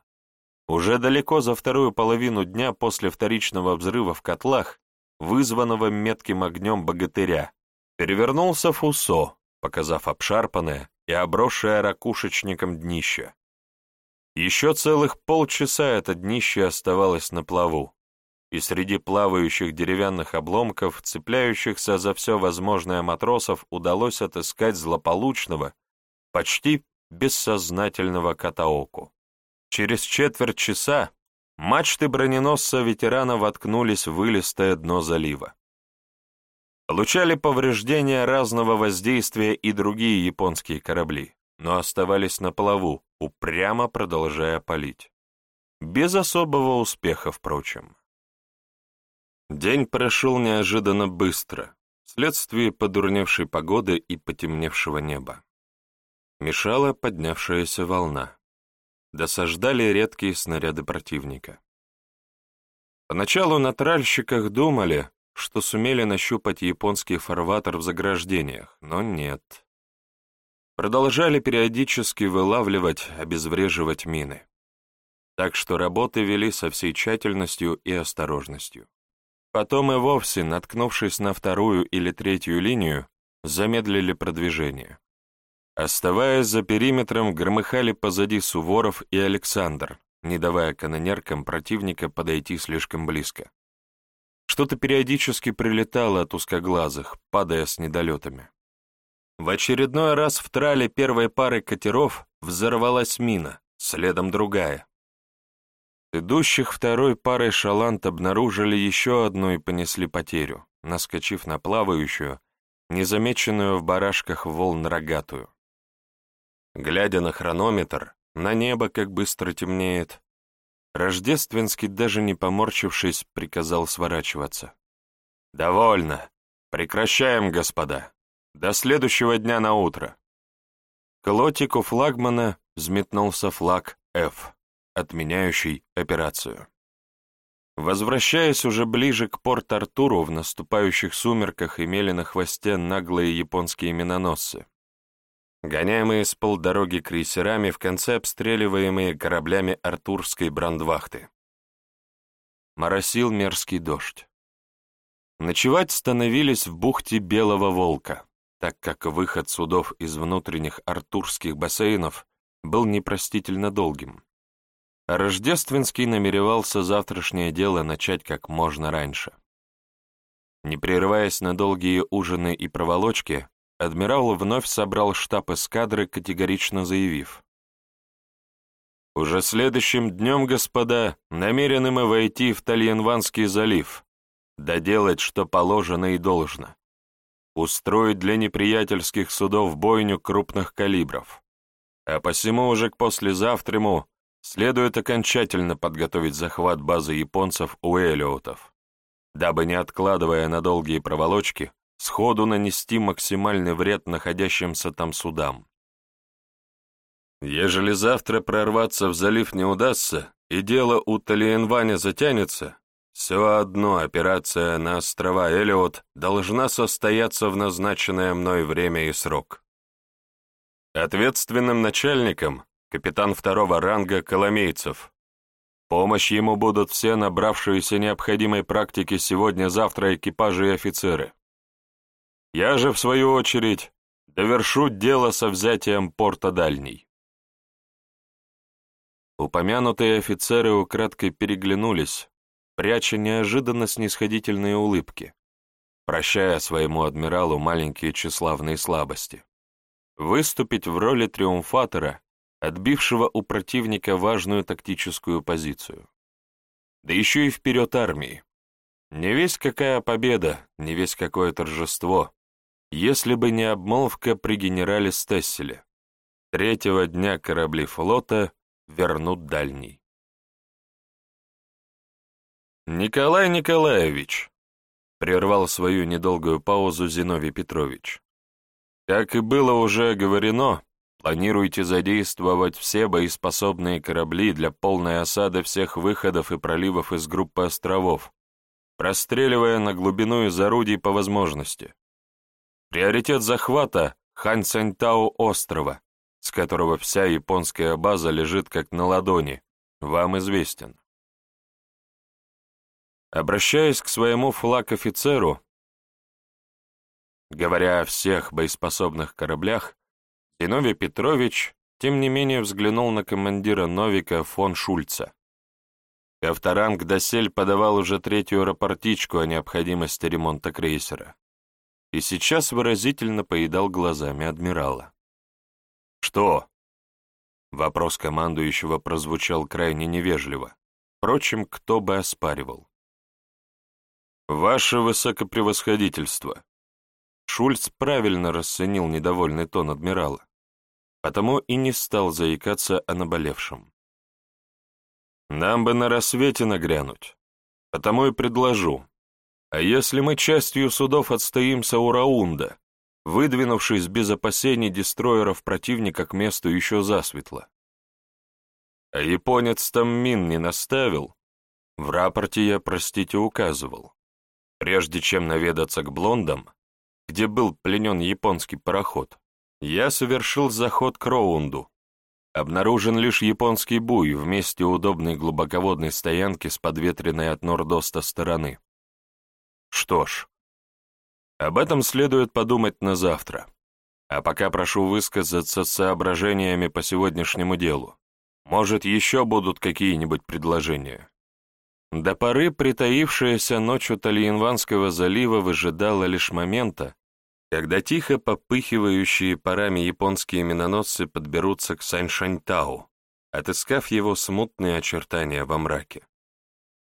Уже далеко за вторую половину дня после вторичного взрыва в котлах, вызванного метким огнем богатыря, перевернулся Фусо, показав обшарпанное и обросшее ракушечником днище. Еще целых полчаса это днище оставалось на плаву, и среди плавающих деревянных обломков, цепляющихся за все возможное матросов, удалось отыскать злополучного, почти бессознательного Катаоку. Через четверть часа мачты броненосца ветерана воткнулись в вылистое дно залива. Получали повреждения разного воздействия и другие японские корабли, но оставались на плаву, упрямо продолжая палить. Без особого успеха, впрочем. День прошел неожиданно быстро, вследствие подурневшей погоды и потемневшего неба. Мешала поднявшаяся волна. Досаждали редкие снаряды противника. Поначалу на тральщиках думали, что сумели нащупать японский фарватер в заграждениях, но нет продолжали периодически вылавливать, обезвреживать мины. Так что работы вели со всей тщательностью и осторожностью. Потом и вовсе, наткнувшись на вторую или третью линию, замедлили продвижение. Оставаясь за периметром, громыхали позади Суворов и Александр, не давая канонеркам противника подойти слишком близко. Что-то периодически прилетало от узкоглазых, падая с недолетами. В очередной раз в трале первой пары катеров взорвалась мина, следом другая. Идущих второй парой шалант обнаружили еще одну и понесли потерю, наскочив на плавающую, незамеченную в барашках волн рогатую. Глядя на хронометр, на небо как быстро темнеет, Рождественский, даже не поморчившись, приказал сворачиваться. «Довольно. Прекращаем, господа. До следующего дня на утро». К лотику флагмана взметнулся флаг F, отменяющий операцию. Возвращаясь уже ближе к Порт-Артуру, в наступающих сумерках имели на хвосте наглые японские миноносцы. Гоняемые с полдороги крейсерами, в конце обстреливаемые кораблями артурской брандвахты. Моросил мерзкий дождь. Ночевать становились в бухте Белого Волка, так как выход судов из внутренних артурских бассейнов был непростительно долгим. Рождественский намеревался завтрашнее дело начать как можно раньше. Не прерываясь на долгие ужины и проволочки, адмирал вновь собрал штаб эскадры, категорично заявив. «Уже следующим днем, господа, намерены мы войти в Тальянванский залив, доделать, что положено и должно, устроить для неприятельских судов бойню крупных калибров, а посему уже к послезавтраму следует окончательно подготовить захват базы японцев у Элиотов, дабы, не откладывая на долгие проволочки, сходу нанести максимальный вред находящимся там судам. Ежели завтра прорваться в залив не удастся, и дело у Талиенваня затянется, все одно операция на острова Элиот должна состояться в назначенное мной время и срок. Ответственным начальником капитан второго ранга Коломейцев. Помощь ему будут все набравшиеся необходимой практики сегодня-завтра экипажи и офицеры. Я же, в свою очередь, довершу дело со взятием порта Дальний. Упомянутые офицеры украдкой переглянулись, пряча неожиданно снисходительные улыбки, прощая своему адмиралу маленькие тщеславные слабости. Выступить в роли триумфатора, отбившего у противника важную тактическую позицию. Да еще и вперед армии. Не весь какая победа, не весь какое торжество, если бы не обмолвка при генерале Стесселе. Третьего дня корабли флота вернут дальний. «Николай Николаевич», — прервал свою недолгую паузу Зиновий Петрович, «как и было уже говорено, планируйте задействовать все боеспособные корабли для полной осады всех выходов и проливов из группы островов, простреливая на глубину из орудий по возможности. Приоритет захвата — Хань Цаньтао острова, с которого вся японская база лежит как на ладони, вам известен. Обращаясь к своему флаг-офицеру, говоря о всех боеспособных кораблях, Зиновий Петрович, тем не менее, взглянул на командира Новика фон Шульца. Ковторанг досель подавал уже третью рапортичку о необходимости ремонта крейсера и сейчас выразительно поедал глазами адмирала. «Что?» Вопрос командующего прозвучал крайне невежливо. Впрочем, кто бы оспаривал. «Ваше высокопревосходительство!» Шульц правильно расценил недовольный тон адмирала, потому и не стал заикаться о наболевшем. «Нам бы на рассвете нагрянуть, потому и предложу, а если мы частью судов отстоимся у Раунда, выдвинувшись без опасений дестроеров противника к месту еще засветло? А японец там мин не наставил? В рапорте я, простите, указывал. Прежде чем наведаться к блондам, где был пленен японский пароход, я совершил заход к Роунду. Обнаружен лишь японский буй в месте удобной глубоководной стоянки с подветренной от нордоста стороны. Что ж, об этом следует подумать на завтра. А пока прошу высказаться соображениями по сегодняшнему делу. Может, еще будут какие-нибудь предложения. До поры притаившаяся ночью Тальянванского залива выжидала лишь момента, Когда тихо попыхивающие парами японские миноносцы подберутся к Саньшаньтау, отыскав его смутные очертания во мраке.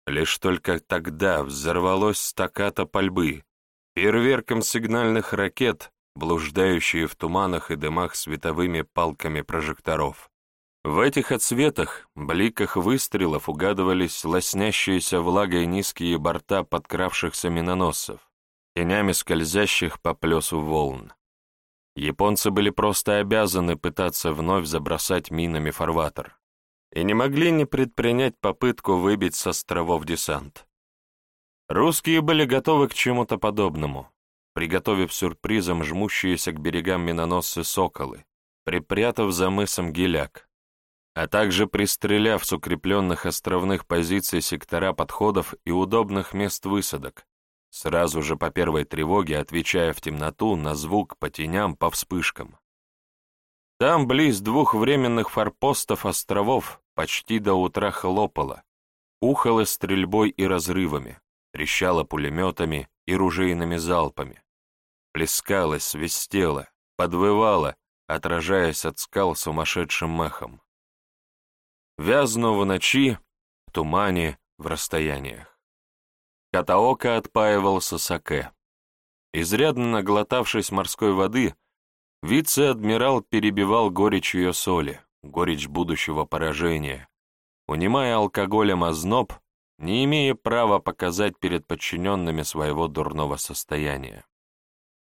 Лишь только тогда взорвалось стаката пальбы, фейерверком сигнальных ракет, блуждающие в туманах и дымах световыми палками прожекторов. В этих отсветах, бликах выстрелов угадывались лоснящиеся влагой низкие борта подкравшихся миноносцев, тенями скользящих по плесу волн. Японцы были просто обязаны пытаться вновь забросать минами фарватер и не могли не предпринять попытку выбить с островов десант. Русские были готовы к чему-то подобному, приготовив сюрпризом жмущиеся к берегам миноносцы «Соколы», припрятав за мысом геляк, а также пристреляв с укрепленных островных позиций сектора подходов и удобных мест высадок, сразу же по первой тревоге отвечая в темноту на звук по теням, по вспышкам. Там, близ двух временных форпостов островов, почти до утра хлопало, ухало стрельбой и разрывами, трещало пулеметами и ружейными залпами, плескалось, свистело, подвывало, отражаясь от скал сумасшедшим махом. Вязну в ночи, в тумане, в расстояниях. Катаока отпаивался саке. Изрядно наглотавшись морской воды, вице-адмирал перебивал горечь ее соли, горечь будущего поражения, унимая алкоголем озноб, не имея права показать перед подчиненными своего дурного состояния.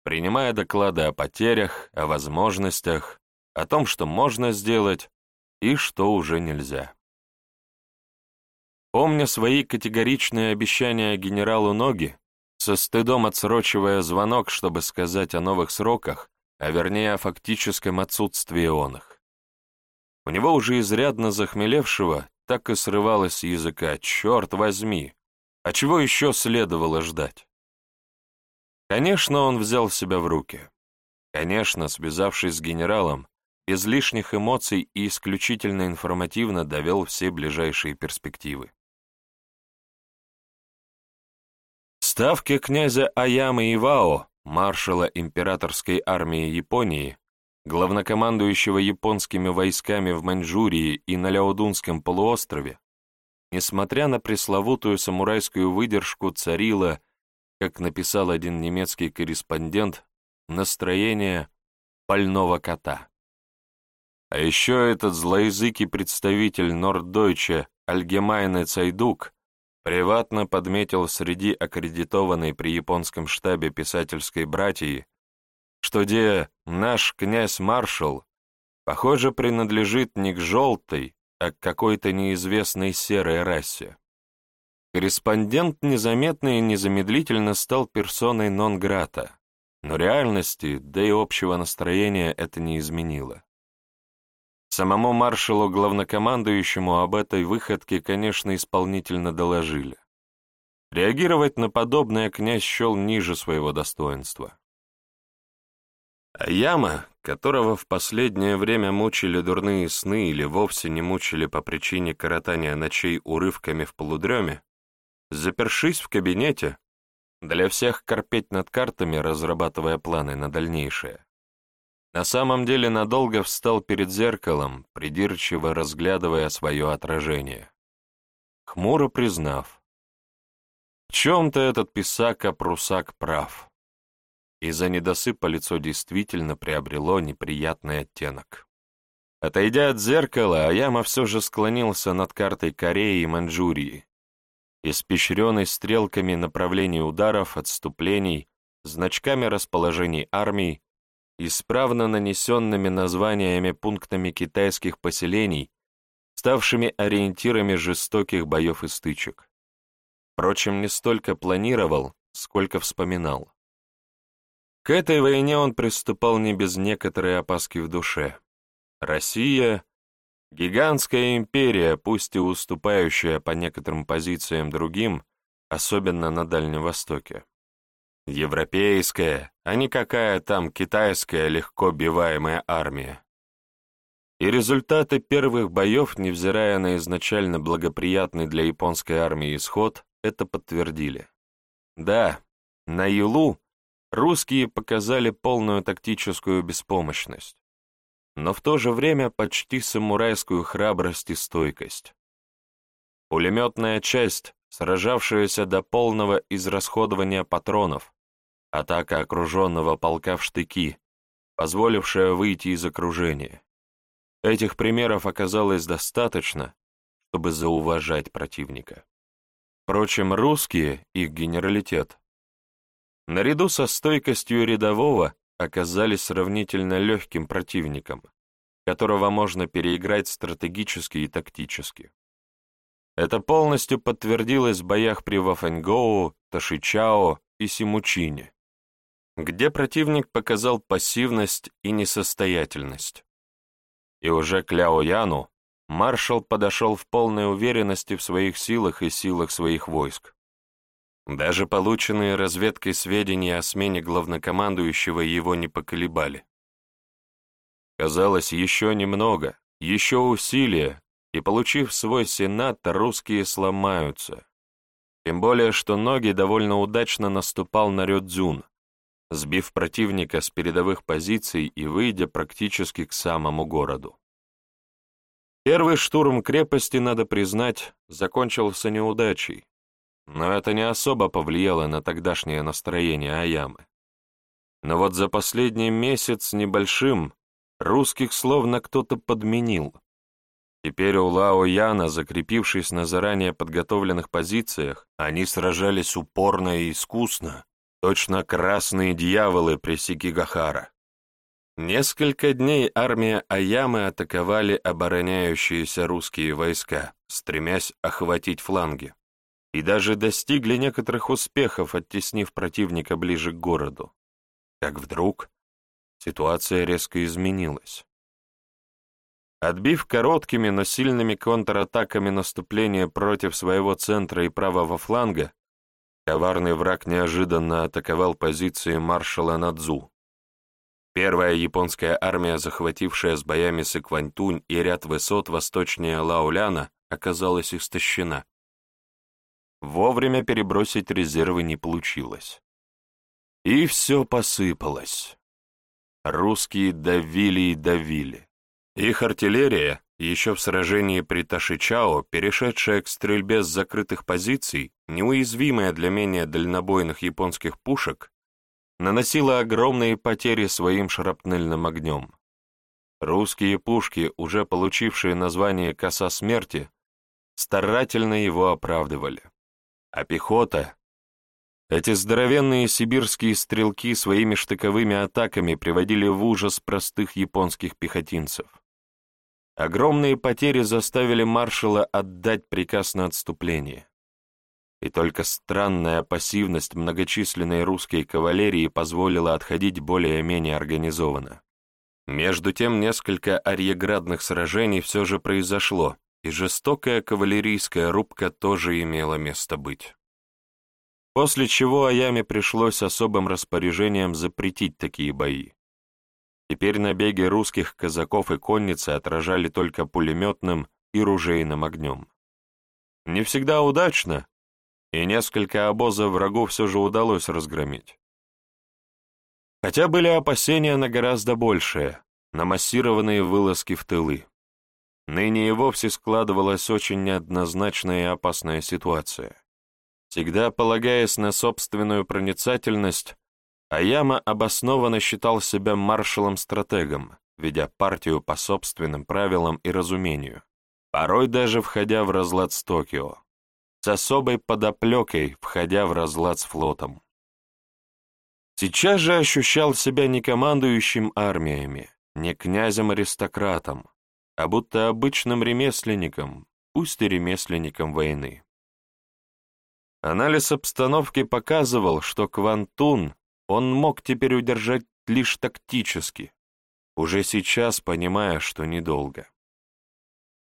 Принимая доклады о потерях, о возможностях, о том, что можно сделать и что уже нельзя. Помня свои категоричные обещания генералу Ноги, со стыдом отсрочивая звонок, чтобы сказать о новых сроках, а вернее о фактическом отсутствии он их. У него уже изрядно захмелевшего так и срывалось с языка «Черт возьми!» А чего еще следовало ждать? Конечно, он взял себя в руки. Конечно, связавшись с генералом, без лишних эмоций и исключительно информативно довел все ближайшие перспективы. Ставки князя Аямы Ивао, маршала императорской армии Японии, главнокомандующего японскими войсками в Маньчжурии и на Ляодунском полуострове, несмотря на пресловутую самурайскую выдержку, царила, как написал один немецкий корреспондент, настроение больного кота. А еще этот злоязыкий представитель Норддойче Альгемайне Цайдук приватно подметил среди аккредитованной при японском штабе писательской братьи, что где наш князь-маршал, похоже, принадлежит не к желтой, а к какой-то неизвестной серой расе. Корреспондент незаметно и незамедлительно стал персоной нон-грата, но реальности, да и общего настроения это не изменило. Самому маршалу-главнокомандующему об этой выходке, конечно, исполнительно доложили. Реагировать на подобное князь счел ниже своего достоинства. А Яма, которого в последнее время мучили дурные сны или вовсе не мучили по причине коротания ночей урывками в полудреме, запершись в кабинете, для всех корпеть над картами, разрабатывая планы на дальнейшее, на самом деле надолго встал перед зеркалом, придирчиво разглядывая свое отражение. Хмуро признав, в чем-то этот писака-прусак прав. Из-за недосыпа лицо действительно приобрело неприятный оттенок. Отойдя от зеркала, Аяма все же склонился над картой Кореи и Маньчжурии, испещренной стрелками направлений ударов, отступлений, значками расположений армий, исправно нанесенными названиями пунктами китайских поселений, ставшими ориентирами жестоких боев и стычек. Впрочем, не столько планировал, сколько вспоминал. К этой войне он приступал не без некоторой опаски в душе. Россия — гигантская империя, пусть и уступающая по некоторым позициям другим, особенно на Дальнем Востоке. Европейская, а не какая там китайская легко биваемая армия. И результаты первых боев, невзирая на изначально благоприятный для японской армии исход, это подтвердили. Да, на Юлу, русские показали полную тактическую беспомощность, но в то же время почти самурайскую храбрость и стойкость. Пулеметная часть, сражавшаяся до полного израсходования патронов, атака окруженного полка в штыки, позволившая выйти из окружения. Этих примеров оказалось достаточно, чтобы зауважать противника. Впрочем, русские, их генералитет, наряду со стойкостью рядового оказались сравнительно легким противником, которого можно переиграть стратегически и тактически. Это полностью подтвердилось в боях при Вафаньгоу, Ташичао и Симучине, где противник показал пассивность и несостоятельность. И уже к Ляо Яну маршал подошел в полной уверенности в своих силах и силах своих войск. Даже полученные разведкой сведения о смене главнокомандующего его не поколебали. Казалось, еще немного, еще усилия, и, получив свой сенат, русские сломаются. Тем более, что ноги довольно удачно наступал на Рёдзюн, сбив противника с передовых позиций и выйдя практически к самому городу. Первый штурм крепости, надо признать, закончился неудачей, но это не особо повлияло на тогдашнее настроение Аямы. Но вот за последний месяц небольшим русских словно кто-то подменил. Теперь у Лао Яна, закрепившись на заранее подготовленных позициях, они сражались упорно и искусно, точно красные дьяволы при Сикигахара. Несколько дней армия Аямы атаковали обороняющиеся русские войска, стремясь охватить фланги и даже достигли некоторых успехов, оттеснив противника ближе к городу. Как вдруг ситуация резко изменилась. Отбив короткими, но сильными контратаками наступление против своего центра и правого фланга, коварный враг неожиданно атаковал позиции маршала Надзу. Первая японская армия, захватившая с боями Сыкваньтунь и ряд высот восточнее Лауляна, оказалась истощена. Вовремя перебросить резервы не получилось. И все посыпалось. Русские давили и давили. Их артиллерия, еще в сражении при Ташичао, перешедшая к стрельбе с закрытых позиций, неуязвимая для менее дальнобойных японских пушек, наносила огромные потери своим шрапнельным огнем. Русские пушки, уже получившие название «Коса смерти», старательно его оправдывали. А пехота? Эти здоровенные сибирские стрелки своими штыковыми атаками приводили в ужас простых японских пехотинцев. Огромные потери заставили маршала отдать приказ на отступление. И только странная пассивность многочисленной русской кавалерии позволила отходить более-менее организованно. Между тем, несколько арьеградных сражений все же произошло, и жестокая кавалерийская рубка тоже имела место быть. После чего Аяме пришлось особым распоряжением запретить такие бои. Теперь набеги русских казаков и конницы отражали только пулеметным и ружейным огнем. Не всегда удачно, и несколько обозов врагу все же удалось разгромить. Хотя были опасения на гораздо большее, на массированные вылазки в тылы. Ныне и вовсе складывалась очень неоднозначная и опасная ситуация. Всегда полагаясь на собственную проницательность, Аяма обоснованно считал себя маршалом-стратегом, ведя партию по собственным правилам и разумению, порой даже входя в разлад с Токио, с особой подоплекой, входя в разлад с флотом. Сейчас же ощущал себя не командующим армиями, не князем-аристократом, а будто обычным ремесленником, пусть и ремесленником войны. Анализ обстановки показывал, что Квантун он мог теперь удержать лишь тактически, уже сейчас понимая, что недолго.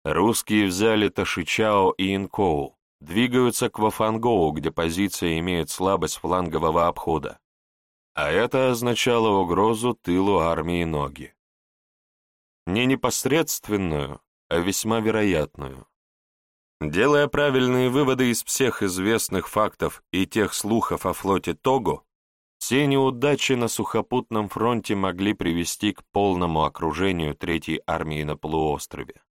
Русские взяли Ташичао и Инкоу, двигаются к Вафангоу, где позиция имеет слабость флангового обхода, а это означало угрозу тылу армии Ноги не непосредственную, а весьма вероятную. Делая правильные выводы из всех известных фактов и тех слухов о флоте Того, все неудачи на сухопутном фронте могли привести к полному окружению Третьей армии на полуострове.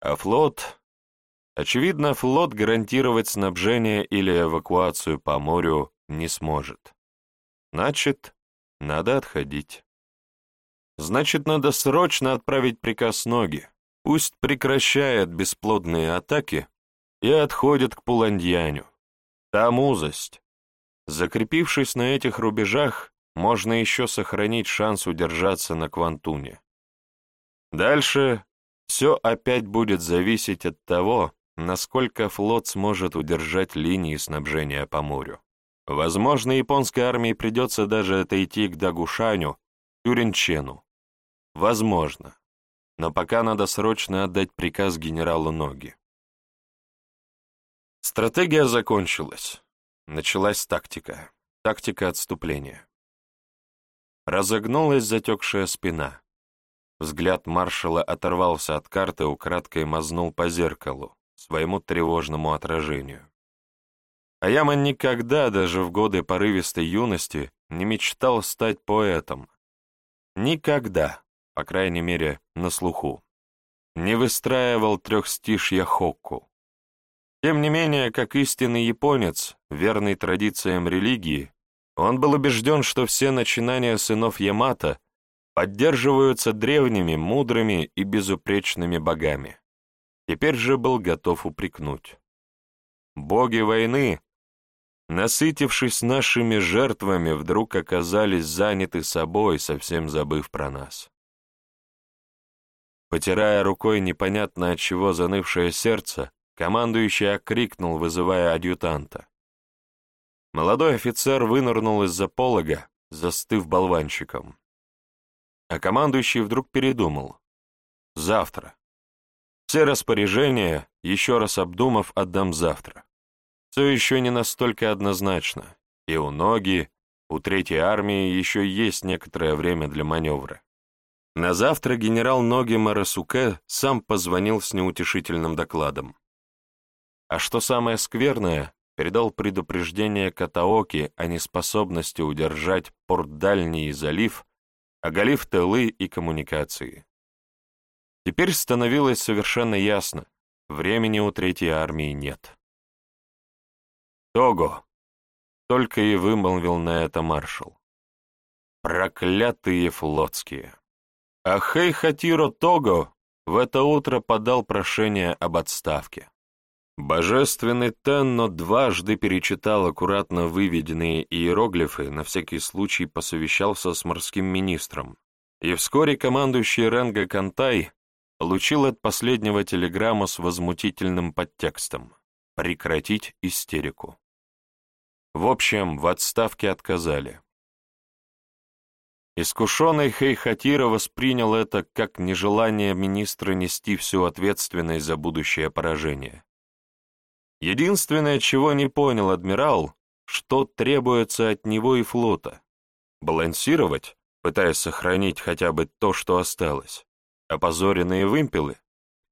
А флот... Очевидно, флот гарантировать снабжение или эвакуацию по морю не сможет. Значит, надо отходить. Значит, надо срочно отправить приказ Ноги. Пусть прекращает бесплодные атаки и отходит к Пуландьяню. Там узость. Закрепившись на этих рубежах, можно еще сохранить шанс удержаться на Квантуне. Дальше все опять будет зависеть от того, насколько флот сможет удержать линии снабжения по морю. Возможно, японской армии придется даже отойти к Дагушаню, Тюринчену. Возможно. Но пока надо срочно отдать приказ генералу Ноги. Стратегия закончилась. Началась тактика. Тактика отступления. Разогнулась затекшая спина. Взгляд маршала оторвался от карты, украдкой мазнул по зеркалу, своему тревожному отражению. А Яма никогда, даже в годы порывистой юности, не мечтал стать поэтом. Никогда, по крайней мере, на слуху. Не выстраивал трехстишья хокку. Тем не менее, как истинный японец, верный традициям религии, он был убежден, что все начинания сынов Ямато поддерживаются древними, мудрыми и безупречными богами. Теперь же был готов упрекнуть. Боги войны, насытившись нашими жертвами, вдруг оказались заняты собой, совсем забыв про нас. Потирая рукой непонятно от чего занывшее сердце, Командующий окрикнул, вызывая адъютанта. Молодой офицер вынырнул из-за полога, застыв болванчиком. А командующий вдруг передумал. Завтра. Все распоряжения, еще раз обдумав, отдам завтра. Все еще не настолько однозначно, и у Ноги, у Третьей армии еще есть некоторое время для маневра. На завтра генерал Ноги Марасуке сам позвонил с неутешительным докладом. А что самое скверное, передал предупреждение Катаоки о неспособности удержать порт Дальний залив, оголив тылы и коммуникации. Теперь становилось совершенно ясно, времени у Третьей армии нет. «Того!» — только и вымолвил на это маршал. «Проклятые флотские!» А Хейхатиро Того в это утро подал прошение об отставке. Божественный Тенно дважды перечитал аккуратно выведенные иероглифы, на всякий случай посовещался с морским министром, и вскоре командующий Ренго Кантай получил от последнего телеграмму с возмутительным подтекстом «Прекратить истерику». В общем, в отставке отказали. Искушенный Хейхатира воспринял это как нежелание министра нести всю ответственность за будущее поражение. Единственное, чего не понял адмирал, что требуется от него и флота. Балансировать, пытаясь сохранить хотя бы то, что осталось, опозоренные вымпелы,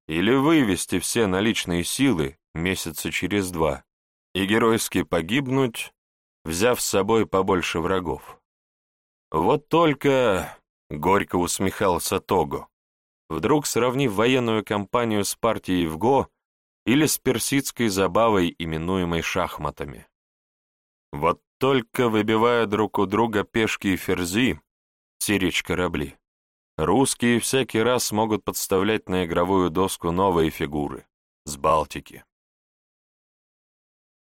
или вывести все наличные силы месяца через два и геройски погибнуть, взяв с собой побольше врагов. Вот только, — горько усмехался Того, вдруг сравнив военную кампанию с партией в ГО, или с персидской забавой, именуемой шахматами. Вот только выбивая друг у друга пешки и ферзи, сирич корабли, русские всякий раз могут подставлять на игровую доску новые фигуры с Балтики.